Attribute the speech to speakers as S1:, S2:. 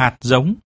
S1: hạt giống.